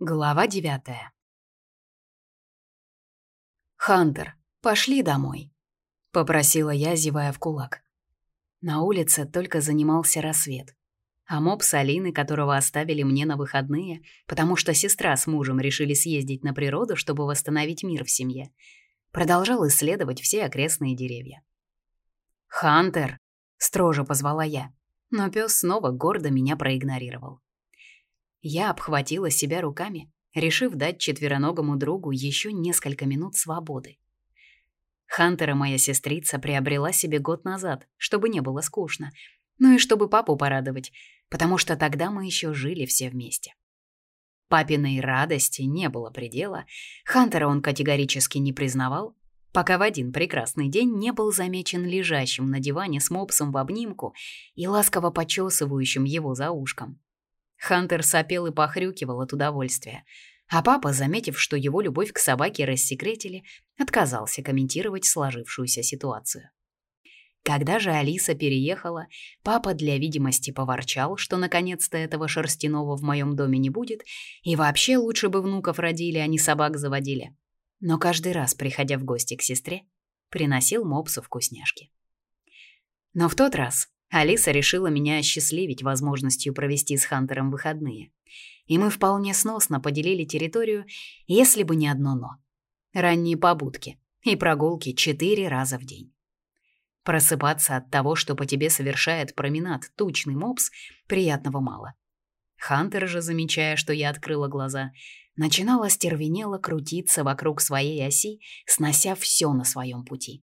Глава девятая. «Хантер, пошли домой», — попросила я, зевая в кулак. На улице только занимался рассвет. А мопс Алины, которого оставили мне на выходные, потому что сестра с мужем решили съездить на природу, чтобы восстановить мир в семье, продолжал исследовать все окрестные деревья. «Хантер!» — строже позвала я, но пес снова гордо меня проигнорировал. Я обхватила себя руками, решив дать четвероногому другу еще несколько минут свободы. Хантера моя сестрица приобрела себе год назад, чтобы не было скучно, ну и чтобы папу порадовать, потому что тогда мы еще жили все вместе. Папиной радости не было предела, Хантера он категорически не признавал, пока в один прекрасный день не был замечен лежащим на диване с мопсом в обнимку и ласково почесывающим его за ушком. Хантер сопел и похрюкивал от удовольствия, а папа, заметив, что его любовь к собаке рассекретили, отказался комментировать сложившуюся ситуацию. Когда же Алиса переехала, папа для видимости поворчал, что наконец-то этого шерстяного в моем доме не будет, и вообще лучше бы внуков родили, а не собак заводили. Но каждый раз, приходя в гости к сестре, приносил мопсу вкусняшки. Но в тот раз Алиса решила меня осчастливить возможностью провести с Хантером выходные. И мы вполне сносно поделили территорию, если бы не одно «но». Ранние побудки и прогулки четыре раза в день. Просыпаться от того, что по тебе совершает променад тучный мопс, приятного мало. Хантер же, замечая, что я открыла глаза, начинал остервенело крутиться вокруг своей оси, снося все на своем пути.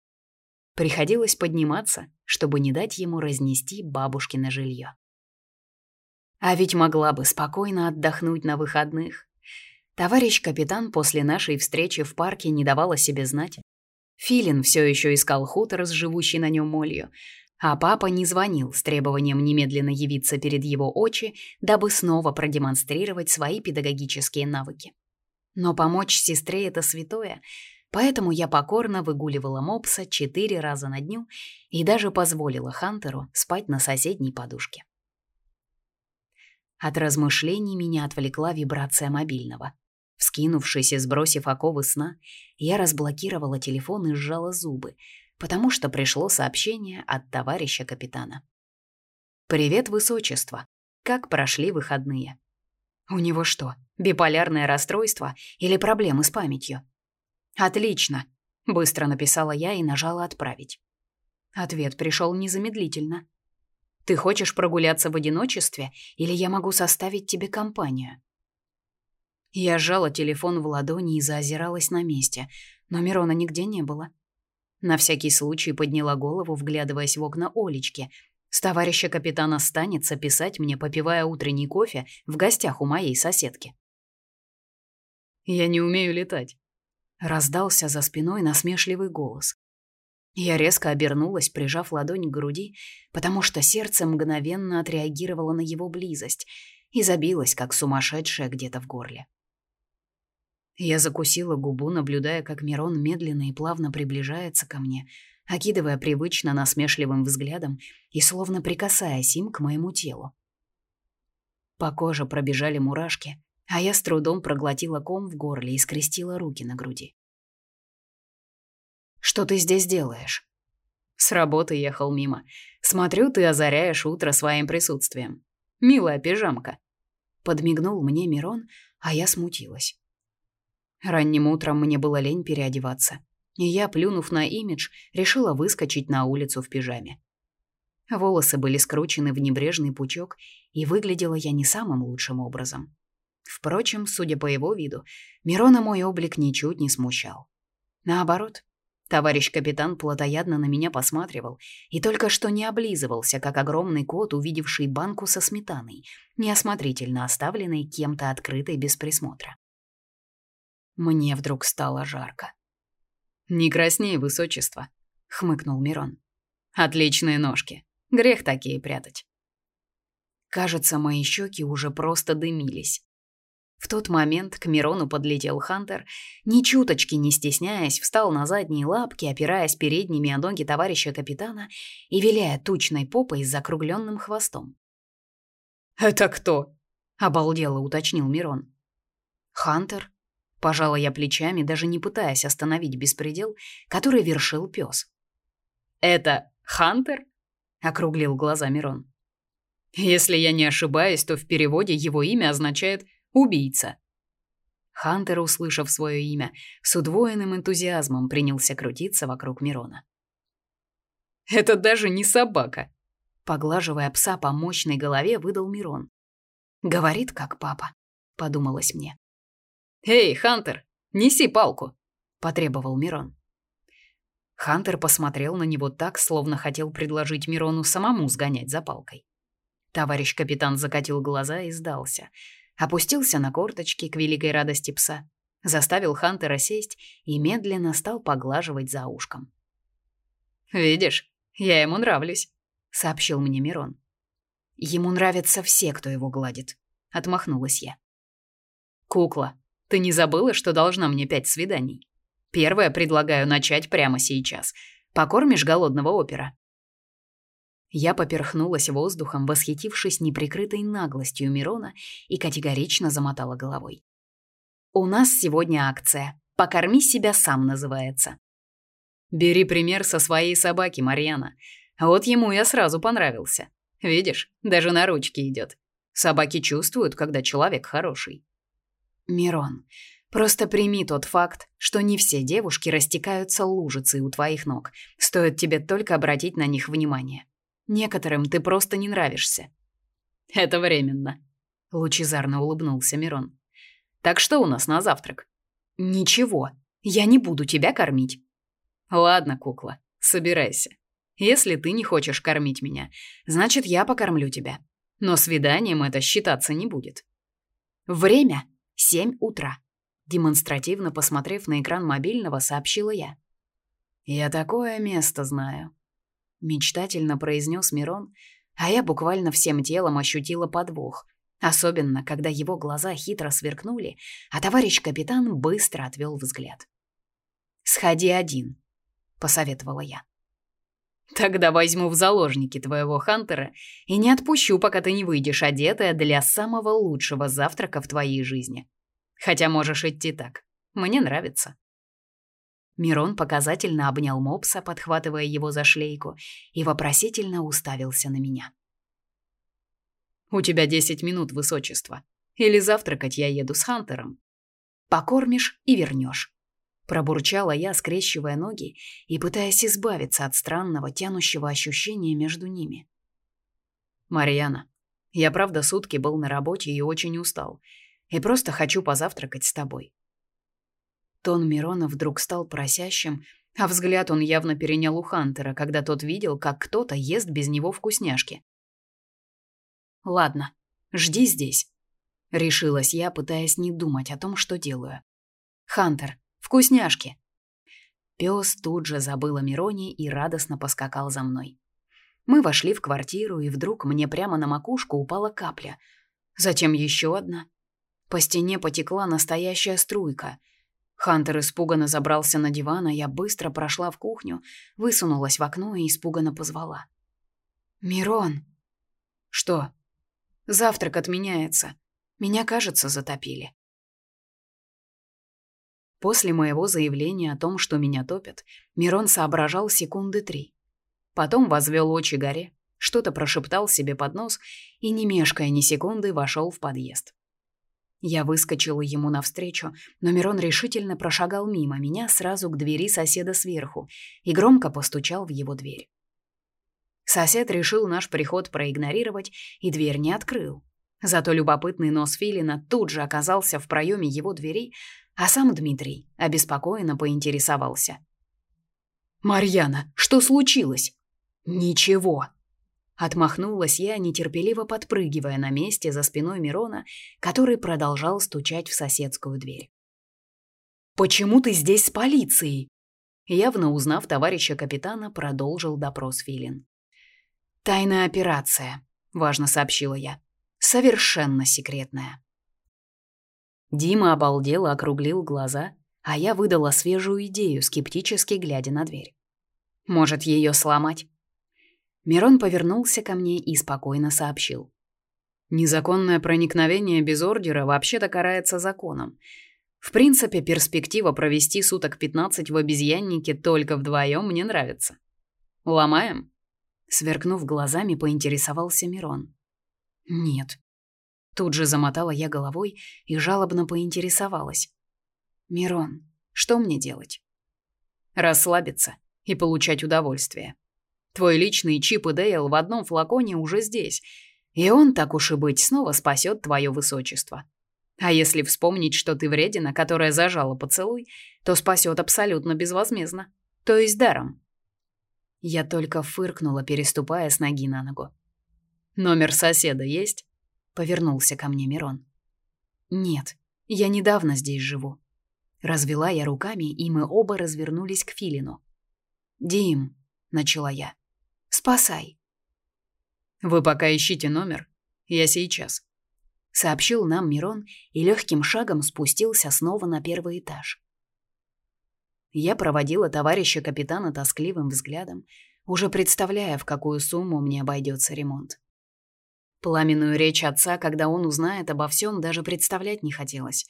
Приходилось подниматься, чтобы не дать ему разнести бабушкино жилье. А ведь могла бы спокойно отдохнуть на выходных. Товарищ капитан после нашей встречи в парке не давал о себе знать. Филин все еще искал хутор с живущей на нем молью, а папа не звонил с требованием немедленно явиться перед его очи, дабы снова продемонстрировать свои педагогические навыки. Но помочь сестре — это святое, поэтому я покорно выгуливала мопса четыре раза на дню и даже позволила Хантеру спать на соседней подушке. От размышлений меня отвлекла вибрация мобильного. Вскинувшись и сбросив оковы сна, я разблокировала телефон и сжала зубы, потому что пришло сообщение от товарища капитана. «Привет, высочество. Как прошли выходные?» «У него что, биполярное расстройство или проблемы с памятью?» «Отлично», — быстро написала я и нажала «Отправить». Ответ пришел незамедлительно. «Ты хочешь прогуляться в одиночестве, или я могу составить тебе компанию?» Я сжала телефон в ладони и заозиралась на месте, но Мирона нигде не было. На всякий случай подняла голову, вглядываясь в окна Олечки. С товарища капитана станется писать мне, попивая утренний кофе в гостях у моей соседки. «Я не умею летать», — раздался за спиной насмешливый голос. Я резко обернулась, прижав ладонь к груди, потому что сердце мгновенно отреагировало на его близость и забилось, как сумасшедшее где-то в горле. Я закусила губу, наблюдая, как Мирон медленно и плавно приближается ко мне, окидывая привычно насмешливым взглядом и словно прикасаясь им к моему телу. По коже пробежали мурашки, а я с трудом проглотила ком в горле и скрестила руки на груди. «Что ты здесь делаешь?» «С работы ехал мимо. Смотрю, ты озаряешь утро своим присутствием. Милая пижамка». Подмигнул мне Мирон, а я смутилась. Ранним утром мне было лень переодеваться, и я, плюнув на имидж, решила выскочить на улицу в пижаме. Волосы были скручены в небрежный пучок, и выглядела я не самым лучшим образом. Впрочем, судя по его виду, Мирона мой облик ничуть не смущал. Наоборот, товарищ капитан плотоядно на меня посматривал и только что не облизывался, как огромный кот, увидевший банку со сметаной, неосмотрительно оставленной кем-то открытой без присмотра. Мне вдруг стало жарко. «Не красней, высочество», — хмыкнул Мирон. «Отличные ножки. Грех такие прятать». Кажется, мои щеки уже просто дымились. В тот момент к Мирону подлетел Хантер, ни чуточки не стесняясь, встал на задние лапки, опираясь передними о ноги товарища капитана и виляя тучной попой с закругленным хвостом. «Это кто?» — обалдело уточнил Мирон. Хантер? Пожала я плечами, даже не пытаясь остановить беспредел, который вершил пес. «Это Хантер?» — округлил глаза Мирон. «Если я не ошибаюсь, то в переводе его имя означает «убийца». Хантер, услышав свое имя, с удвоенным энтузиазмом принялся крутиться вокруг Мирона. «Это даже не собака!» Поглаживая пса по мощной голове, выдал Мирон. «Говорит, как папа», — подумалось мне. «Эй, Хантер, неси палку!» — потребовал Мирон. Хантер посмотрел на него так, словно хотел предложить Мирону самому сгонять за палкой. Товарищ капитан закатил глаза и сдался. Опустился на корточки к великой радости пса, заставил Хантера сесть и медленно стал поглаживать за ушком. «Видишь, я ему нравлюсь», — сообщил мне Мирон. «Ему нравятся все, кто его гладит», — отмахнулась я. «Кукла, ты не забыла, что должна мне пять свиданий? Первое предлагаю начать прямо сейчас. Покормишь голодного опера?» Я поперхнулась воздухом, восхитившись неприкрытой наглостью Мирона и категорично замотала головой. «У нас сегодня акция. Покорми себя сам называется». «Бери пример со своей собаки, Марьяна. Вот ему я сразу понравился. Видишь, даже на ручки идет. Собаки чувствуют, когда человек хороший». Мирон, просто прими тот факт, что не все девушки растекаются лужицей у твоих ног. Стоит тебе только обратить на них внимание. Некоторым ты просто не нравишься. Это временно, лучезарно улыбнулся Мирон. Так что у нас на завтрак? Ничего. Я не буду тебя кормить. Ладно, кукла, собирайся. Если ты не хочешь кормить меня, значит, я покормлю тебя. Но свиданием это считаться не будет. Время Семь утра. Демонстративно посмотрев на экран мобильного, сообщила я. «Я такое место знаю», — мечтательно произнес Мирон, а я буквально всем телом ощутила подвох, особенно когда его глаза хитро сверкнули, а товарищ капитан быстро отвел взгляд. «Сходи один», — посоветовала я. «Тогда возьму в заложники твоего Хантера и не отпущу, пока ты не выйдешь одетая для самого лучшего завтрака в твоей жизни. Хотя можешь идти так. Мне нравится». Мирон показательно обнял мопса, подхватывая его за шлейку, и вопросительно уставился на меня. «У тебя десять минут, высочество. Или завтракать я еду с Хантером. Покормишь и вернешь. Пробурчала я, скрещивая ноги и пытаясь избавиться от странного, тянущего ощущения между ними. «Марьяна, я правда сутки был на работе и очень устал, и просто хочу позавтракать с тобой». Тон Мирона вдруг стал просящим, а взгляд он явно перенял у Хантера, когда тот видел, как кто-то ест без него вкусняшки. «Ладно, жди здесь», — решилась я, пытаясь не думать о том, что делаю. «Хантер, Вкусняшки!» Пес тут же забыл о Мироне и радостно поскакал за мной. Мы вошли в квартиру, и вдруг мне прямо на макушку упала капля. Затем еще одна. По стене потекла настоящая струйка. Хантер испуганно забрался на диван, а я быстро прошла в кухню, высунулась в окно и испуганно позвала. «Мирон!» «Что?» «Завтрак отменяется. Меня, кажется, затопили». После моего заявления о том, что меня топят, Мирон соображал секунды три. Потом возвел очи горе, что-то прошептал себе под нос и, не мешкая ни секунды, вошел в подъезд. Я выскочила ему навстречу, но Мирон решительно прошагал мимо меня сразу к двери соседа сверху и громко постучал в его дверь. Сосед решил наш приход проигнорировать и дверь не открыл. Зато любопытный нос Филина тут же оказался в проеме его двери, а сам Дмитрий обеспокоенно поинтересовался. «Марьяна, что случилось?» «Ничего». Отмахнулась я, нетерпеливо подпрыгивая на месте за спиной Мирона, который продолжал стучать в соседскую дверь. «Почему ты здесь с полицией?» Явно узнав товарища капитана, продолжил допрос Филин. «Тайная операция», — важно сообщила я. «Совершенно секретная». Дима обалдело округлил глаза, а я выдала свежую идею, скептически глядя на дверь. «Может, ее сломать?» Мирон повернулся ко мне и спокойно сообщил. Незаконное проникновение без ордера вообще-то карается законом. В принципе, перспектива провести суток 15 в обезьяннике только вдвоем мне нравится. Ломаем? Сверкнув глазами, поинтересовался Мирон. Нет. Тут же замотала я головой и жалобно поинтересовалась. Мирон, что мне делать? Расслабиться и получать удовольствие. Твой личный Чип и Дейл в одном флаконе уже здесь, и он, так уж и быть, снова спасет твое высочество. А если вспомнить, что ты вредина, которая зажала поцелуй, то спасет абсолютно безвозмездно, то есть даром. Я только фыркнула, переступая с ноги на ногу. «Номер соседа есть?» — повернулся ко мне Мирон. «Нет, я недавно здесь живу». Развела я руками, и мы оба развернулись к Филину. «Дим», — начала я, — «спасай». «Вы пока ищите номер. Я сейчас», — сообщил нам Мирон и легким шагом спустился снова на первый этаж. Я проводила товарища капитана тоскливым взглядом, уже представляя, в какую сумму мне обойдется ремонт. Пламенную речь отца, когда он узнает обо всем, даже представлять не хотелось.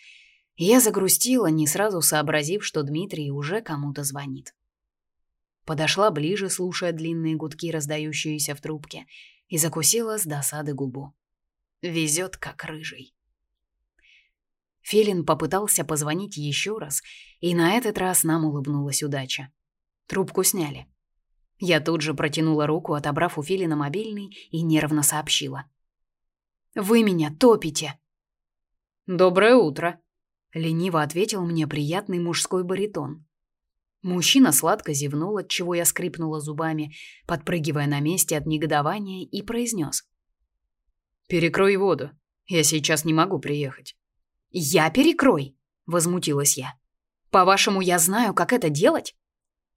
Я загрустила, не сразу сообразив, что Дмитрий уже кому-то звонит. Подошла ближе, слушая длинные гудки, раздающиеся в трубке, и закусила с досады губу. Везет, как рыжий. Филин попытался позвонить еще раз, и на этот раз нам улыбнулась удача. Трубку сняли. Я тут же протянула руку, отобрав у Филина мобильный, и нервно сообщила. «Вы меня топите!» «Доброе утро!» — лениво ответил мне приятный мужской баритон. Мужчина сладко зевнул, от чего я скрипнула зубами, подпрыгивая на месте от негодования, и произнес. «Перекрой воду. Я сейчас не могу приехать». «Я перекрой!» — возмутилась я. «По-вашему, я знаю, как это делать?»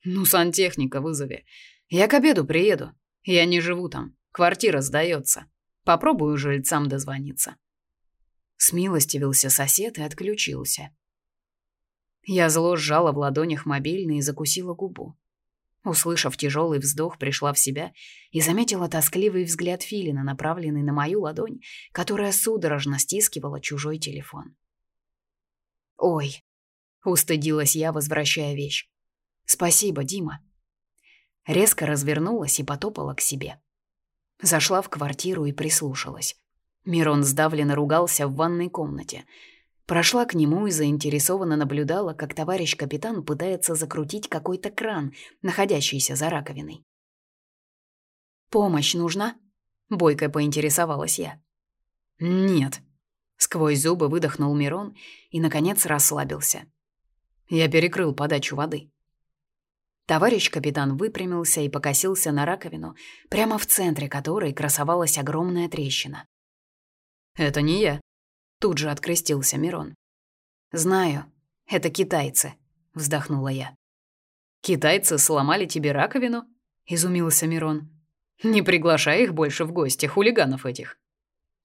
«Ну, сантехника вызови. Я к обеду приеду. Я не живу там. Квартира сдается. Попробую жильцам дозвониться». Смилостивился сосед и отключился. Я зло сжала в ладонях мобильный и закусила губу. Услышав тяжелый вздох, пришла в себя и заметила тоскливый взгляд Филина, направленный на мою ладонь, которая судорожно стискивала чужой телефон. «Ой!» — устыдилась я, возвращая вещь. «Спасибо, Дима». Резко развернулась и потопала к себе. Зашла в квартиру и прислушалась. Мирон сдавленно ругался в ванной комнате — Прошла к нему и заинтересованно наблюдала, как товарищ капитан пытается закрутить какой-то кран, находящийся за раковиной. «Помощь нужна?» — бойко поинтересовалась я. «Нет», — сквозь зубы выдохнул Мирон и, наконец, расслабился. Я перекрыл подачу воды. Товарищ капитан выпрямился и покосился на раковину, прямо в центре которой красовалась огромная трещина. «Это не я», Тут же открестился Мирон. «Знаю, это китайцы», — вздохнула я. «Китайцы сломали тебе раковину?» — изумился Мирон. «Не приглашай их больше в гости, хулиганов этих».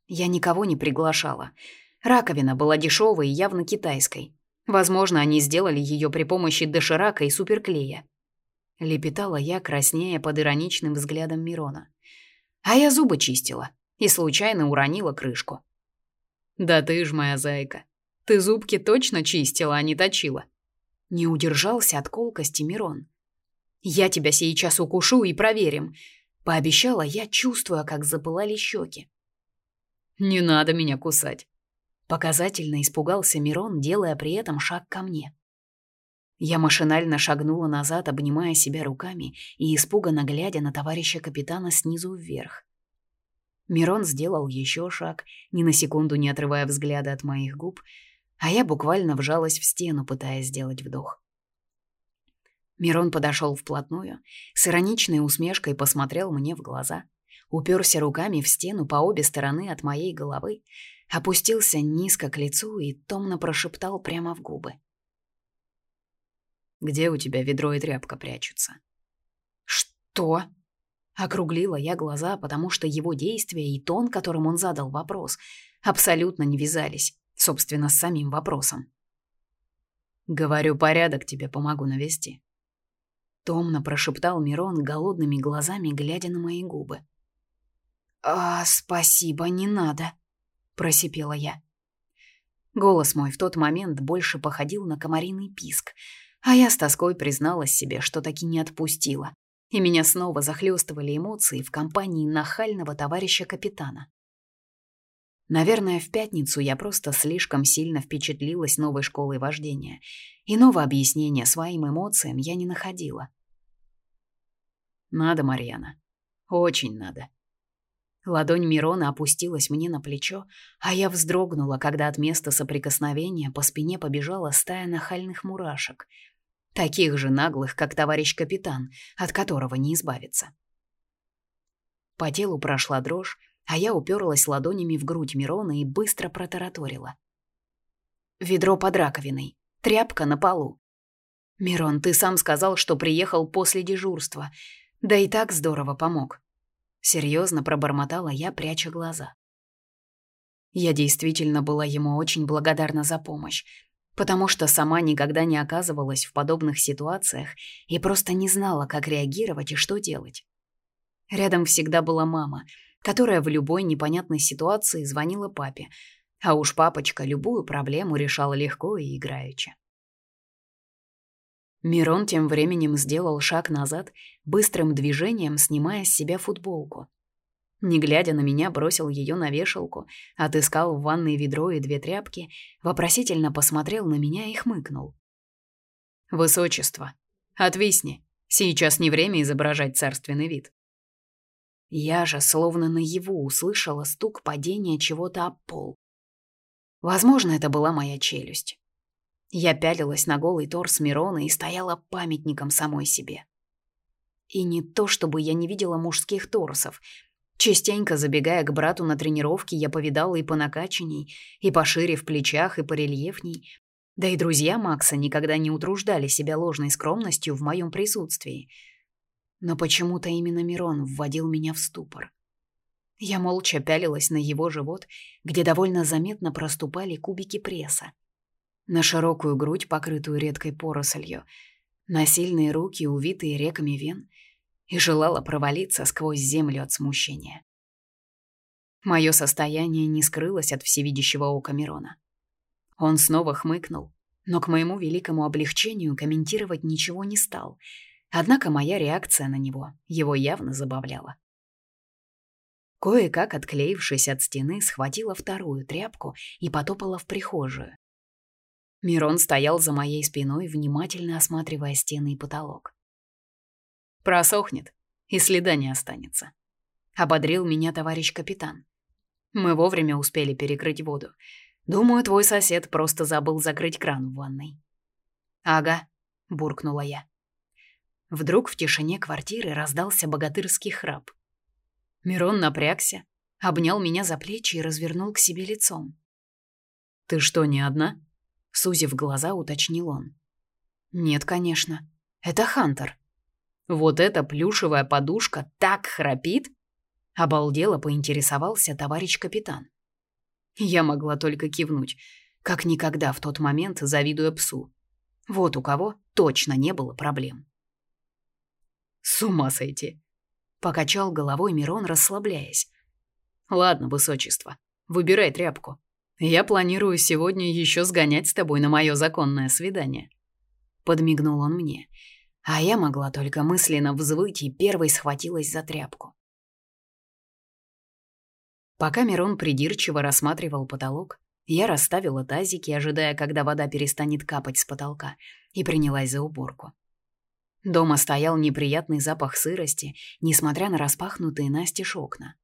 Я никого не приглашала. Раковина была дешевой и явно китайской. Возможно, они сделали ее при помощи доширака и суперклея. Лепетала я, краснея под ироничным взглядом Мирона. А я зубы чистила и случайно уронила крышку. Да ты ж моя зайка. Ты зубки точно чистила, а не точила. Не удержался от колкости Мирон. Я тебя сейчас укушу и проверим, пообещала я, чувствуя, как запылали щеки. Не надо меня кусать. Показательно испугался Мирон, делая при этом шаг ко мне. Я машинально шагнула назад, обнимая себя руками и испуганно глядя на товарища капитана снизу вверх. Мирон сделал еще шаг, ни на секунду не отрывая взгляда от моих губ, а я буквально вжалась в стену, пытаясь сделать вдох. Мирон подошел вплотную, с ироничной усмешкой посмотрел мне в глаза, уперся руками в стену по обе стороны от моей головы, опустился низко к лицу и томно прошептал прямо в губы. «Где у тебя ведро и тряпка прячутся?» «Что?» Округлила я глаза, потому что его действия и тон, которым он задал вопрос, абсолютно не вязались, собственно, с самим вопросом. «Говорю, порядок тебе помогу навести». Томно прошептал Мирон голодными глазами, глядя на мои губы. «А, спасибо, не надо», просипела я. Голос мой в тот момент больше походил на комариный писк, а я с тоской призналась себе, что таки не отпустила, и меня снова захлестывали эмоции в компании нахального товарища капитана. Наверное, в пятницу я просто слишком сильно впечатлилась новой школой вождения, иного объяснения своим эмоциям я не находила. «Надо, Марьяна. Очень надо», Ладонь Мирона опустилась мне на плечо, а я вздрогнула, когда от места соприкосновения по спине побежала стая нахальных мурашек. Таких же наглых, как товарищ капитан, от которого не избавиться. По телу прошла дрожь, а я уперлась ладонями в грудь Мирона и быстро протараторила. «Ведро под раковиной, тряпка на полу. Мирон, ты сам сказал, что приехал после дежурства. Да и так здорово помог. Серьезно пробормотала я, пряча глаза. Я действительно была ему очень благодарна за помощь, потому что сама никогда не оказывалась в подобных ситуациях и просто не знала, как реагировать и что делать. Рядом всегда была мама, которая в любой непонятной ситуации звонила папе, а уж папочка любую проблему решала легко и играючи. Мирон тем временем сделал шаг назад, быстрым движением снимая с себя футболку. Не глядя на меня, бросил ее на вешалку, отыскал в ванной ведро и две тряпки, вопросительно посмотрел на меня и хмыкнул. «Высочество, отвисни, сейчас не время изображать царственный вид». Я же словно наяву услышала стук падения чего-то об пол. Возможно, это была моя челюсть. Я пялилась на голый торс Мирона и стояла памятником самой себе. И не то, чтобы я не видела мужских торсов. Частенько забегая к брату на тренировки, я повидала и по накачанней, и пошире в плечах, и по рельефней. Да и друзья Макса никогда не утруждали себя ложной скромностью в моем присутствии. Но почему-то именно Мирон вводил меня в ступор. Я молча пялилась на его живот, где довольно заметно проступали кубики пресса на широкую грудь, покрытую редкой порослью, на сильные руки, увитые реками вен, и желала провалиться сквозь землю от смущения. Мое состояние не скрылось от всевидящего ока Мирона. Он снова хмыкнул, но к моему великому облегчению комментировать ничего не стал, однако моя реакция на него его явно забавляла. Кое-как, отклеившись от стены, схватила вторую тряпку и потопала в прихожую, Мирон стоял за моей спиной, внимательно осматривая стены и потолок. «Просохнет, и следа не останется», — ободрил меня товарищ капитан. «Мы вовремя успели перекрыть воду. Думаю, твой сосед просто забыл закрыть кран в ванной». «Ага», — буркнула я. Вдруг в тишине квартиры раздался богатырский храп. Мирон напрягся, обнял меня за плечи и развернул к себе лицом. «Ты что, не одна?» Сузив глаза, уточнил он. «Нет, конечно. Это Хантер». «Вот эта плюшевая подушка так храпит?» Обалдело поинтересовался товарищ капитан. Я могла только кивнуть, как никогда в тот момент завидуя псу. Вот у кого точно не было проблем. «С ума сойти!» — покачал головой Мирон, расслабляясь. «Ладно, высочество, выбирай тряпку. Я планирую сегодня еще сгонять с тобой на мое законное свидание. Подмигнул он мне, а я могла только мысленно взвыть и первой схватилась за тряпку. Пока Мирон придирчиво рассматривал потолок, я расставила тазики, ожидая, когда вода перестанет капать с потолка, и принялась за уборку. Дома стоял неприятный запах сырости, несмотря на распахнутые настежь окна.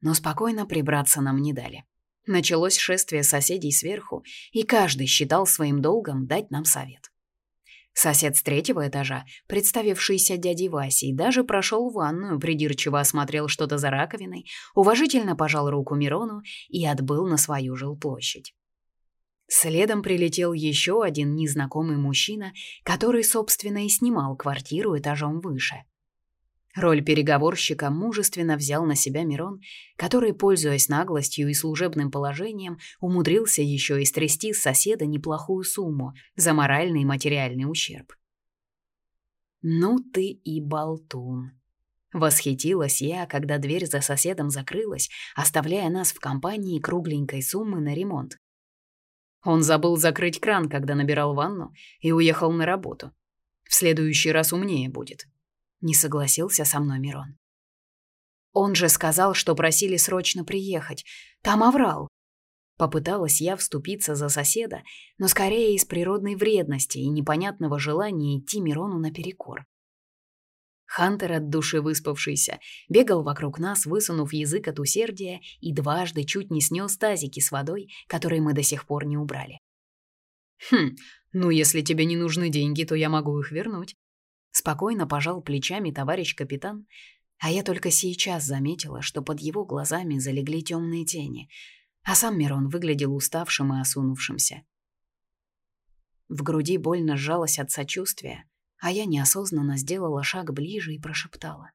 Но спокойно прибраться нам не дали. Началось шествие соседей сверху, и каждый считал своим долгом дать нам совет. Сосед с третьего этажа, представившийся дядей Васей, даже прошел в ванную, придирчиво осмотрел что-то за раковиной, уважительно пожал руку Мирону и отбыл на свою жилплощадь. Следом прилетел еще один незнакомый мужчина, который, собственно, и снимал квартиру этажом выше. Роль переговорщика мужественно взял на себя Мирон, который, пользуясь наглостью и служебным положением, умудрился еще и стрясти с соседа неплохую сумму за моральный и материальный ущерб. «Ну ты и болтун!» Восхитилась я, когда дверь за соседом закрылась, оставляя нас в компании кругленькой суммы на ремонт. Он забыл закрыть кран, когда набирал ванну, и уехал на работу. В следующий раз умнее будет. Не согласился со мной Мирон. Он же сказал, что просили срочно приехать. Там оврал. Попыталась я вступиться за соседа, но скорее из природной вредности и непонятного желания идти Мирону наперекор. Хантер от души выспавшийся бегал вокруг нас, высунув язык от усердия и дважды чуть не снес тазики с водой, которые мы до сих пор не убрали. «Хм, ну если тебе не нужны деньги, то я могу их вернуть». Спокойно пожал плечами товарищ капитан, а я только сейчас заметила, что под его глазами залегли темные тени, а сам Мирон выглядел уставшим и осунувшимся. В груди больно сжалось от сочувствия, а я неосознанно сделала шаг ближе и прошептала.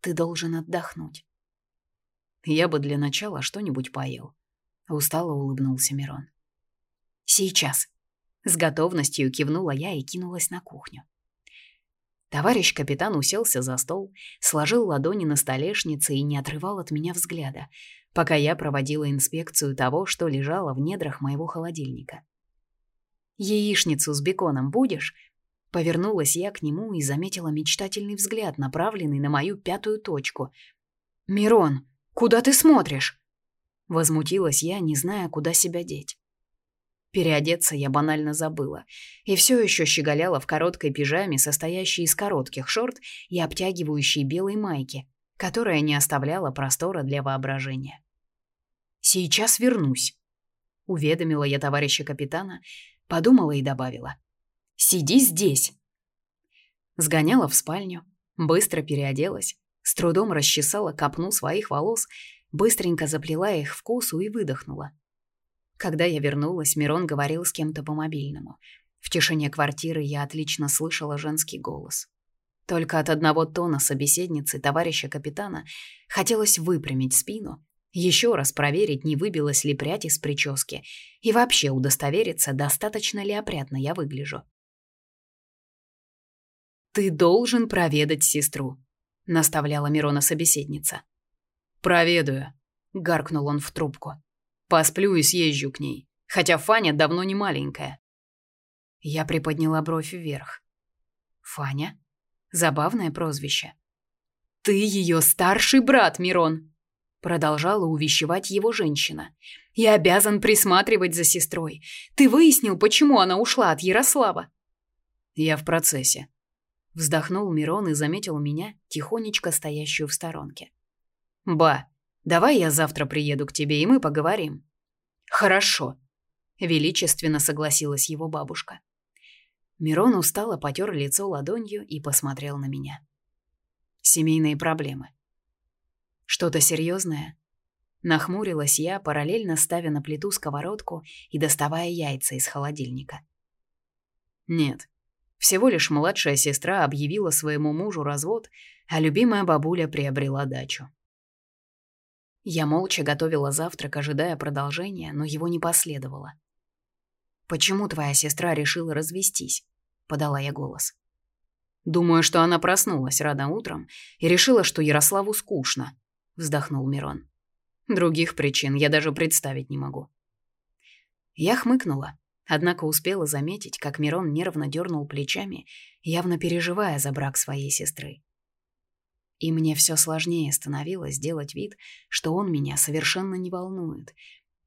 «Ты должен отдохнуть». «Я бы для начала что-нибудь поел», — устало улыбнулся Мирон. «Сейчас», — с готовностью кивнула я и кинулась на кухню. Товарищ капитан уселся за стол, сложил ладони на столешнице и не отрывал от меня взгляда, пока я проводила инспекцию того, что лежало в недрах моего холодильника. «Яичницу с беконом будешь?» Повернулась я к нему и заметила мечтательный взгляд, направленный на мою пятую точку. «Мирон, куда ты смотришь?» Возмутилась я, не зная, куда себя деть. Переодеться я банально забыла. И все еще щеголяла в короткой пижаме, состоящей из коротких шорт и обтягивающей белой майки, которая не оставляла простора для воображения. «Сейчас вернусь», — уведомила я товарища капитана, подумала и добавила. Сиди здесь!» Сгоняла в спальню, быстро переоделась, с трудом расчесала копну своих волос, быстренько заплела их в косу и выдохнула. Когда я вернулась, Мирон говорил с кем-то по мобильному. В тишине квартиры я отлично слышала женский голос. Только от одного тона собеседницы товарища капитана хотелось выпрямить спину, еще раз проверить, не выбилась ли прядь из прически, и вообще удостовериться, достаточно ли опрятно я выгляжу. «Ты должен проведать сестру», — наставляла Мирона собеседница. «Проведаю», — гаркнул он в трубку. «Посплю и съезжу к ней, хотя Фаня давно не маленькая». Я приподняла бровь вверх. «Фаня? Забавное прозвище». «Ты ее старший брат, Мирон!» Продолжала увещевать его женщина. «Я обязан присматривать за сестрой. Ты выяснил, почему она ушла от Ярослава?» «Я в процессе», Вздохнул Мирон и заметил меня, тихонечко стоящую в сторонке. «Ба, давай я завтра приеду к тебе, и мы поговорим». «Хорошо», — величественно согласилась его бабушка. Мирон устало потер лицо ладонью и посмотрел на меня. «Семейные проблемы». «Что-то серьезное?» Нахмурилась я, параллельно ставя на плиту сковородку и доставая яйца из холодильника. «Нет, всего лишь младшая сестра объявила своему мужу развод, а любимая бабуля приобрела дачу. Я молча готовила завтрак, ожидая продолжения, но его не последовало. «Почему твоя сестра решила развестись?» — подала я голос. «Думаю, что она проснулась рано утром и решила, что Ярославу скучно», — вздохнул Мирон. «Других причин я даже представить не могу». Я хмыкнула, Однако успела заметить, как Мирон нервно дернул плечами, явно переживая за брак своей сестры. И мне все сложнее становилось сделать вид, что он меня совершенно не волнует,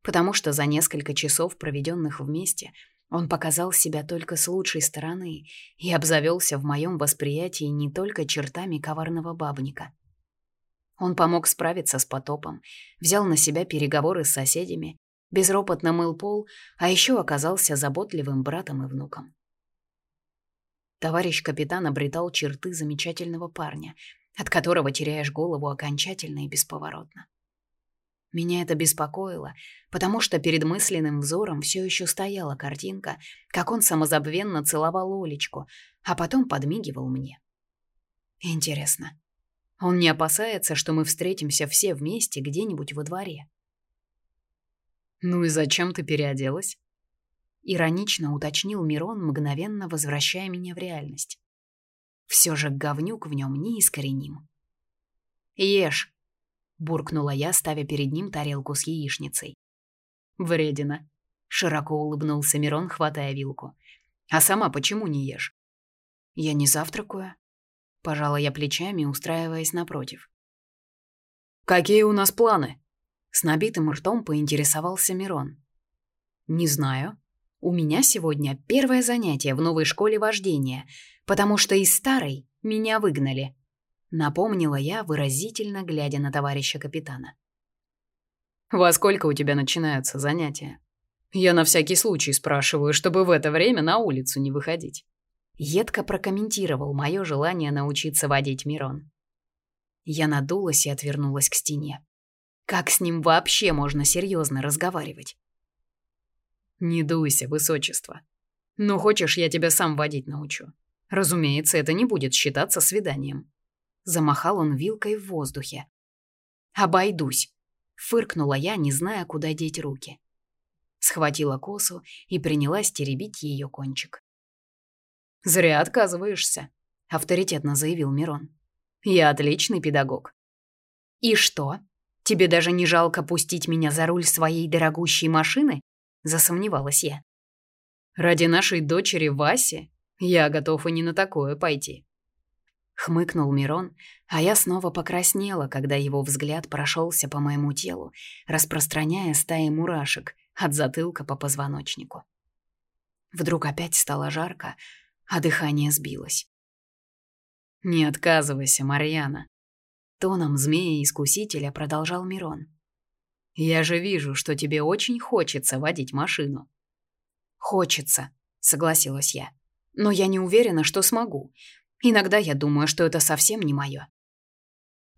потому что за несколько часов, проведенных вместе, он показал себя только с лучшей стороны и обзавелся в моем восприятии не только чертами коварного бабника. Он помог справиться с потопом, взял на себя переговоры с соседями безропотно мыл пол, а еще оказался заботливым братом и внуком. Товарищ капитан обретал черты замечательного парня, от которого теряешь голову окончательно и бесповоротно. Меня это беспокоило, потому что перед мысленным взором все еще стояла картинка, как он самозабвенно целовал Олечку, а потом подмигивал мне. Интересно, он не опасается, что мы встретимся все вместе где-нибудь во дворе? «Ну и зачем ты переоделась?» Иронично уточнил Мирон, мгновенно возвращая меня в реальность. Все же говнюк в нем неискореним. «Ешь!» — буркнула я, ставя перед ним тарелку с яичницей. «Вредина!» — широко улыбнулся Мирон, хватая вилку. «А сама почему не ешь?» «Я не завтракаю», — пожала я плечами, устраиваясь напротив. «Какие у нас планы?» С набитым ртом поинтересовался Мирон. «Не знаю. У меня сегодня первое занятие в новой школе вождения, потому что из старой меня выгнали», напомнила я, выразительно глядя на товарища капитана. «Во сколько у тебя начинаются занятия?» «Я на всякий случай спрашиваю, чтобы в это время на улицу не выходить». Едко прокомментировал мое желание научиться водить Мирон. Я надулась и отвернулась к стене. Как с ним вообще можно серьезно разговаривать? Не дуйся, высочество. Ну, хочешь, я тебя сам водить научу. Разумеется, это не будет считаться свиданием. Замахал он вилкой в воздухе. Обойдусь. Фыркнула я, не зная, куда деть руки. Схватила косу и принялась теребить ее кончик. «Зря отказываешься», — авторитетно заявил Мирон. Я отличный педагог. И что? Тебе даже не жалко пустить меня за руль своей дорогущей машины? Засомневалась я. Ради нашей дочери Васи я готов и не на такое пойти. Хмыкнул Мирон, а я снова покраснела, когда его взгляд прошелся по моему телу, распространяя стаи мурашек от затылка по позвоночнику. Вдруг опять стало жарко, а дыхание сбилось. «Не отказывайся, Марьяна», — тоном змея-искусителя продолжал Мирон. «Я же вижу, что тебе очень хочется водить машину». «Хочется», — согласилась я. «Но я не уверена, что смогу. Иногда я думаю, что это совсем не мое».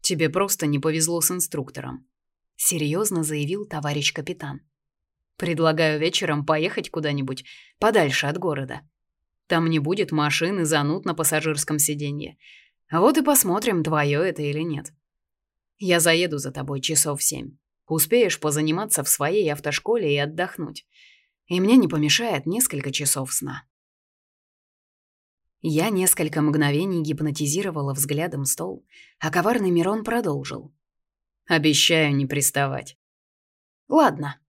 «Тебе просто не повезло с инструктором», — серьезно заявил товарищ капитан. «Предлагаю вечером поехать куда-нибудь подальше от города. Там не будет машин и зануд на пассажирском сиденье. Вот и посмотрим, твое это или нет. Я заеду за тобой часов семь. Успеешь позаниматься в своей автошколе и отдохнуть. И мне не помешает несколько часов сна. Я несколько мгновений гипнотизировала взглядом стол, а коварный Мирон продолжил. «Обещаю не приставать». «Ладно»,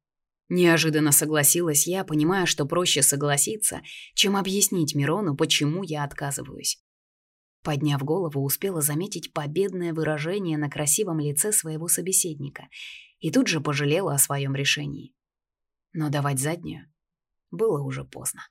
Неожиданно согласилась я, понимая, что проще согласиться, чем объяснить Мирону, почему я отказываюсь. Подняв голову, успела заметить победное выражение на красивом лице своего собеседника и тут же пожалела о своем решении. Но давать заднюю было уже поздно.